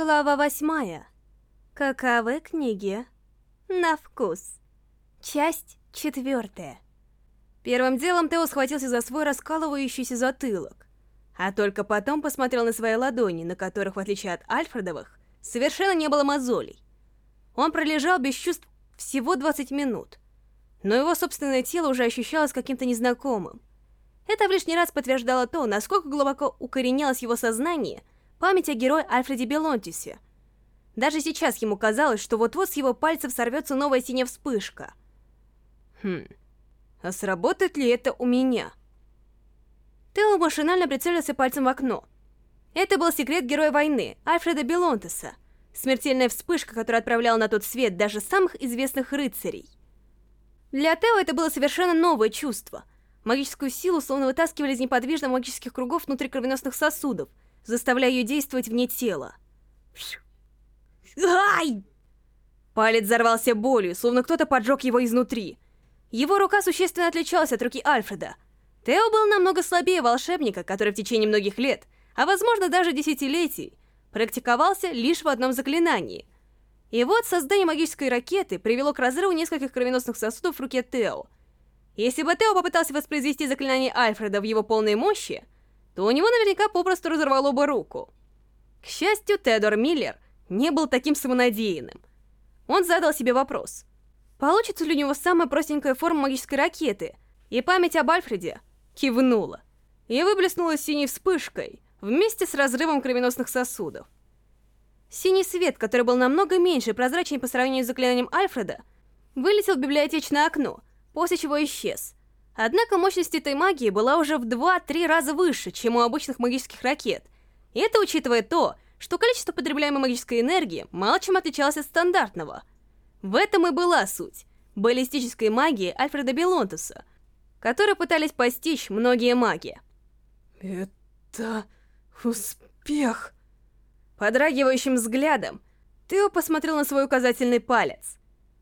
Глава восьмая. Каковы книги? На вкус. Часть четвертая. Первым делом Тео схватился за свой раскалывающийся затылок, а только потом посмотрел на свои ладони, на которых, в отличие от Альфредовых, совершенно не было мозолей. Он пролежал без чувств всего 20 минут, но его собственное тело уже ощущалось каким-то незнакомым. Это в лишний раз подтверждало то, насколько глубоко укоренялось его сознание — память о герое Альфреде Белонтисе. Даже сейчас ему казалось, что вот-вот с его пальцев сорвется новая синяя вспышка. Хм, а сработает ли это у меня? Тео машинально прицелился пальцем в окно. Это был секрет героя войны, Альфреда Белонтеса. Смертельная вспышка, которая отправляла на тот свет даже самых известных рыцарей. Для Тео это было совершенно новое чувство. Магическую силу словно вытаскивали из неподвижных магических кругов внутри кровеносных сосудов — заставляя ее действовать вне тела. Ай! Палец взорвался болью, словно кто-то поджег его изнутри. Его рука существенно отличалась от руки Альфреда. Тео был намного слабее волшебника, который в течение многих лет, а возможно даже десятилетий, практиковался лишь в одном заклинании. И вот создание магической ракеты привело к разрыву нескольких кровеносных сосудов в руке Тео. Если бы Тео попытался воспроизвести заклинание Альфреда в его полной мощи, то у него наверняка попросту разорвало бы руку. К счастью, Теодор Миллер не был таким самонадеянным. Он задал себе вопрос. Получится ли у него самая простенькая форма магической ракеты? И память об Альфреде кивнула. И выблеснула синей вспышкой, вместе с разрывом кровеносных сосудов. Синий свет, который был намного меньше и прозрачнее по сравнению с заклинанием Альфреда, вылетел в библиотечное окно, после чего исчез. Однако мощность этой магии была уже в 2-3 раза выше, чем у обычных магических ракет. И это учитывая то, что количество потребляемой магической энергии мало чем отличалось от стандартного. В этом и была суть баллистической магии Альфреда Белонтеса, которую пытались постичь многие маги. Это... успех. Подрагивающим взглядом Тео посмотрел на свой указательный палец.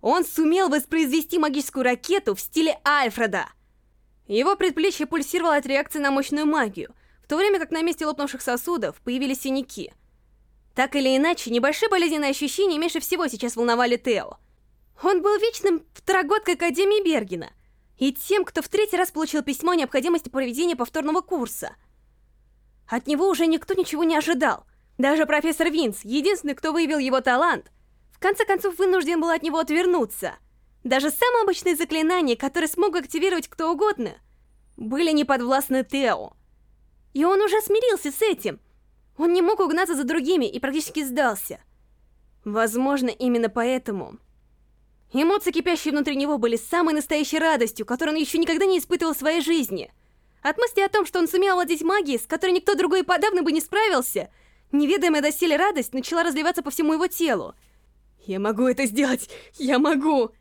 Он сумел воспроизвести магическую ракету в стиле Альфреда. Его предплечье пульсировало от реакции на мощную магию, в то время как на месте лопнувших сосудов появились синяки. Так или иначе, небольшие болезненные ощущения меньше всего сейчас волновали Тео. Он был вечным второгодкой Академии Бергена и тем, кто в третий раз получил письмо о необходимости проведения повторного курса. От него уже никто ничего не ожидал. Даже профессор Винс, единственный, кто выявил его талант, в конце концов вынужден был от него отвернуться — даже самые обычные заклинания, которые смог активировать кто угодно, были не подвластны Тео. И он уже смирился с этим. Он не мог угнаться за другими и практически сдался. Возможно, именно поэтому... Эмоции, кипящие внутри него, были самой настоящей радостью, которую он еще никогда не испытывал в своей жизни. От мысли о том, что он сумел владеть магией, с которой никто другой подавно бы не справился, неведомая доселе радость начала разливаться по всему его телу. «Я могу это сделать! Я могу!»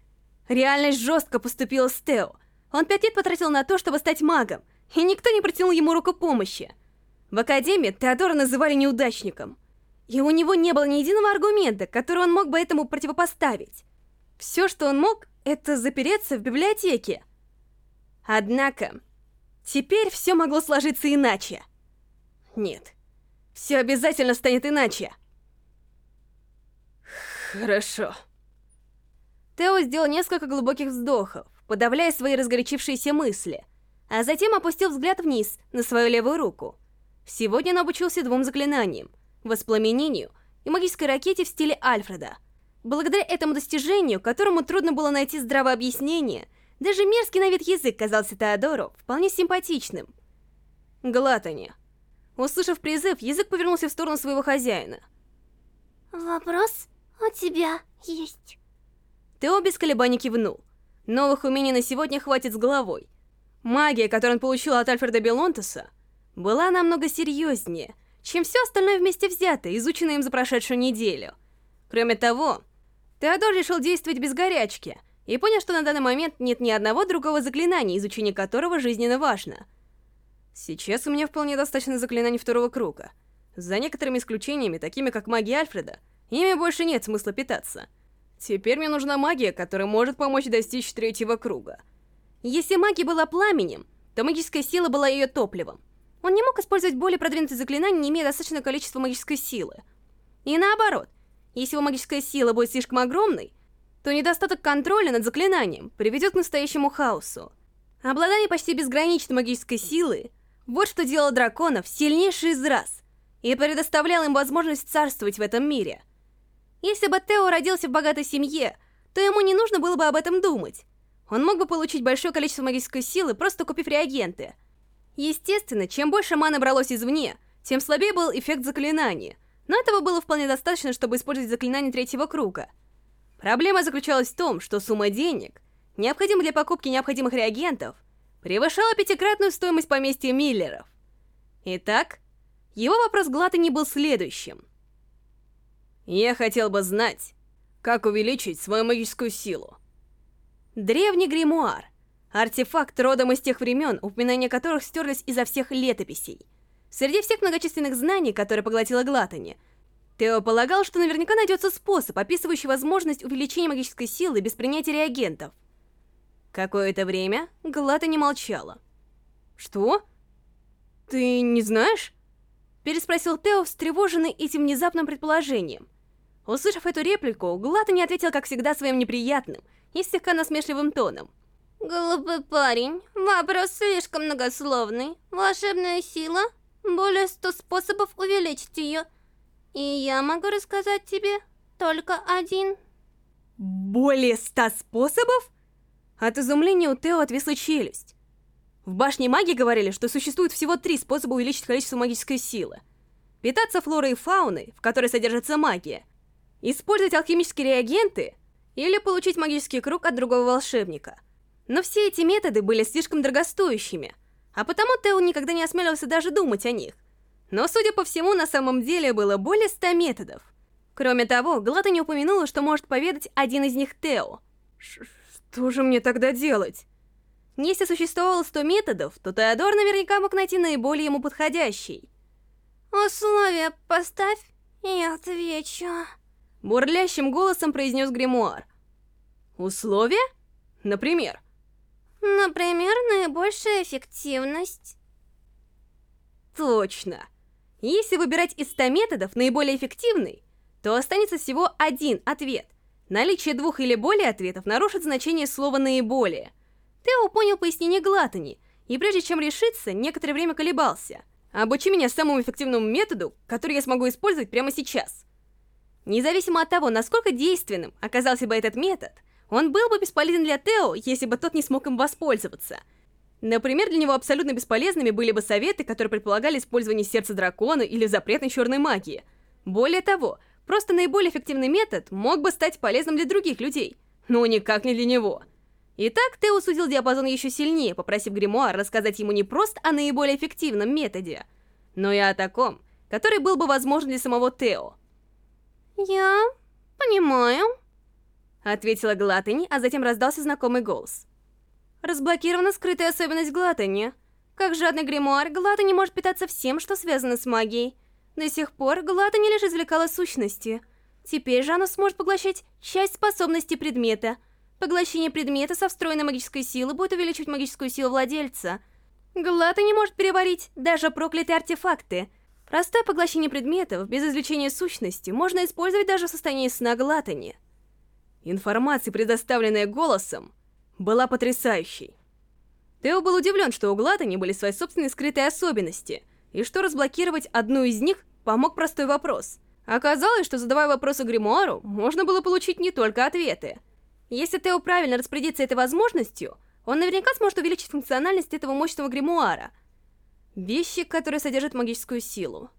Реальность жестко поступила с Тео. Он пять лет потратил на то, чтобы стать магом, и никто не протянул ему руку помощи. В Академии Теодора называли неудачником. И у него не было ни единого аргумента, который он мог бы этому противопоставить. Все, что он мог, это запереться в библиотеке. Однако, теперь все могло сложиться иначе. Нет, все обязательно станет иначе. Хорошо. Тео сделал несколько глубоких вздохов, подавляя свои разгорячившиеся мысли, а затем опустил взгляд вниз, на свою левую руку. Сегодня он обучился двум заклинаниям — воспламенению и магической ракете в стиле Альфреда. Благодаря этому достижению, которому трудно было найти здравое объяснение, даже мерзкий на вид язык казался Теодору вполне симпатичным. Глатани. Услышав призыв, язык повернулся в сторону своего хозяина. «Вопрос у тебя есть?» Тео без колебаний кивнул. Новых умений на сегодня хватит с головой. Магия, которую он получил от Альфреда Белонтеса, была намного серьезнее, чем все остальное вместе взятое, изученное им за прошедшую неделю. Кроме того, Теодор решил действовать без горячки и понял, что на данный момент нет ни одного другого заклинания, изучение которого жизненно важно. Сейчас у меня вполне достаточно заклинаний второго круга. За некоторыми исключениями, такими как магия Альфреда, ими больше нет смысла питаться — Теперь мне нужна магия, которая может помочь достичь третьего круга. Если магия была пламенем, то магическая сила была ее топливом. Он не мог использовать более продвинутые заклинания, не имея достаточного количества магической силы. И наоборот, если его магическая сила будет слишком огромной, то недостаток контроля над заклинанием приведет к настоящему хаосу. Обладание почти безграничной магической силы — вот что делало драконов сильнейший из рас и предоставляло им возможность царствовать в этом мире. Если бы Тео родился в богатой семье, то ему не нужно было бы об этом думать. Он мог бы получить большое количество магической силы, просто купив реагенты. Естественно, чем больше маны бралось извне, тем слабее был эффект заклинания, но этого было вполне достаточно, чтобы использовать заклинание третьего круга. Проблема заключалась в том, что сумма денег, необходимая для покупки необходимых реагентов, превышала пятикратную стоимость поместья Миллеров. Итак, его вопрос Глаттани был следующим. «Я хотел бы знать, как увеличить свою магическую силу». Древний гримуар. Артефакт родом из тех времен, упоминания которых стерлись изо всех летописей. Среди всех многочисленных знаний, которые поглотила Глаттани, Тео полагал, что наверняка найдется способ, описывающий возможность увеличения магической силы без принятия реагентов. Какое-то время Глаттани молчала. «Что? Ты не знаешь?» Переспросил Тео, встревоженный этим внезапным предположением. Услышав эту реплику, Глата не ответил, как всегда, своим неприятным и слегка насмешливым тоном. Глупый парень, вопрос слишком многословный. Волшебная сила? Более ста способов увеличить ее. И я могу рассказать тебе только один. Более ста способов? От изумления у Тео отвисла челюсть. В башне маги говорили, что существует всего три способа увеличить количество магической силы. Питаться флорой и фауной, в которой содержится магия, использовать алхимические реагенты или получить магический круг от другого волшебника. Но все эти методы были слишком дорогостоящими, а потому Тео никогда не осмеливался даже думать о них. Но, судя по всему, на самом деле было более ста методов. Кроме того, Глата не упомянула, что может поведать один из них Тео. Ш что же мне тогда делать? Если существовало 100 методов, то Теодор наверняка мог найти наиболее ему подходящий. «Условия поставь, и я отвечу», — бурлящим голосом произнес гримуар. «Условия? Например?» «Например, наибольшая эффективность». «Точно. Если выбирать из 100 методов наиболее эффективный, то останется всего один ответ. Наличие двух или более ответов нарушит значение слова «наиболее». Тео понял пояснение Глатани, и прежде чем решиться, некоторое время колебался. Обучи меня самому эффективному методу, который я смогу использовать прямо сейчас. Независимо от того, насколько действенным оказался бы этот метод, он был бы бесполезен для Тео, если бы тот не смог им воспользоваться. Например, для него абсолютно бесполезными были бы советы, которые предполагали использование сердца дракона или запретной черной магии. Более того, просто наиболее эффективный метод мог бы стать полезным для других людей, но никак не для него. Итак, Тео сузил диапазон еще сильнее, попросив Гримуар рассказать ему не просто о наиболее эффективном методе, но и о таком, который был бы возможен для самого Тео. «Я понимаю», — ответила Глатани, а затем раздался знакомый голос. Разблокирована скрытая особенность Глатани. Как жадный гримуар, Глатани может питаться всем, что связано с магией. До сих пор Глатани лишь извлекала сущности. Теперь же она сможет поглощать часть способностей предмета — Поглощение предмета со встроенной магической силой будет увеличивать магическую силу владельца. Глата не может переварить даже проклятые артефакты. Простое поглощение предметов, без извлечения сущности, можно использовать даже в состоянии сна Глатани. Информация, предоставленная голосом, была потрясающей. Тео был удивлен, что у Глатани были свои собственные скрытые особенности, и что разблокировать одну из них помог простой вопрос. Оказалось, что задавая вопросы Гримуару, можно было получить не только ответы — если Тео правильно распорядится этой возможностью, он наверняка сможет увеличить функциональность этого мощного гримуара. Вещи, которые содержат магическую силу.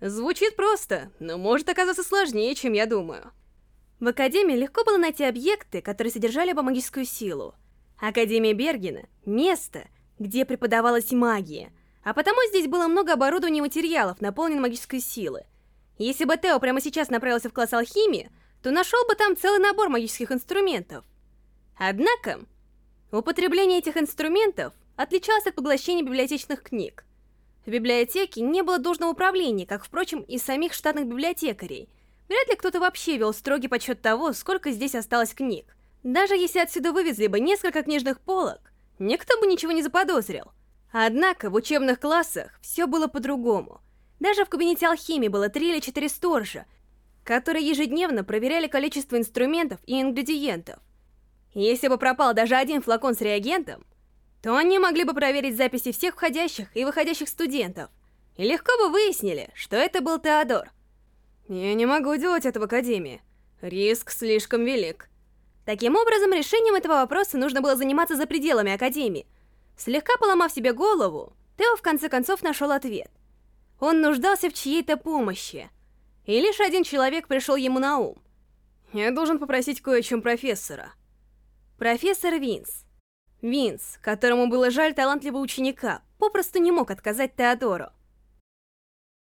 Звучит просто, но может оказаться сложнее, чем я думаю. В Академии легко было найти объекты, которые содержали бы магическую силу. Академия Бергена — место, где преподавалась магия, а потому здесь было много оборудования и материалов, наполненных магической силой. Если бы Тео прямо сейчас направился в класс алхимии, то нашел бы там целый набор магических инструментов. Однако, употребление этих инструментов отличалось от поглощения библиотечных книг. В библиотеке не было должного управления, как, впрочем, и самих штатных библиотекарей. Вряд ли кто-то вообще вел строгий подсчет того, сколько здесь осталось книг. Даже если отсюда вывезли бы несколько книжных полок, никто бы ничего не заподозрил. Однако в учебных классах все было по-другому. Даже в кабинете алхимии было три или четыре сторожа, которые ежедневно проверяли количество инструментов и ингредиентов. Если бы пропал даже один флакон с реагентом, то они могли бы проверить записи всех входящих и выходящих студентов, и легко бы выяснили, что это был Теодор. Я не могу делать это в Академии. Риск слишком велик. Таким образом, решением этого вопроса нужно было заниматься за пределами Академии. Слегка поломав себе голову, Тео в конце концов нашел ответ. Он нуждался в чьей-то помощи. И лишь один человек пришел ему на ум. Я должен попросить кое о чем профессора. Профессор Винс. Винс, которому было жаль талантливого ученика, попросту не мог отказать Теодору.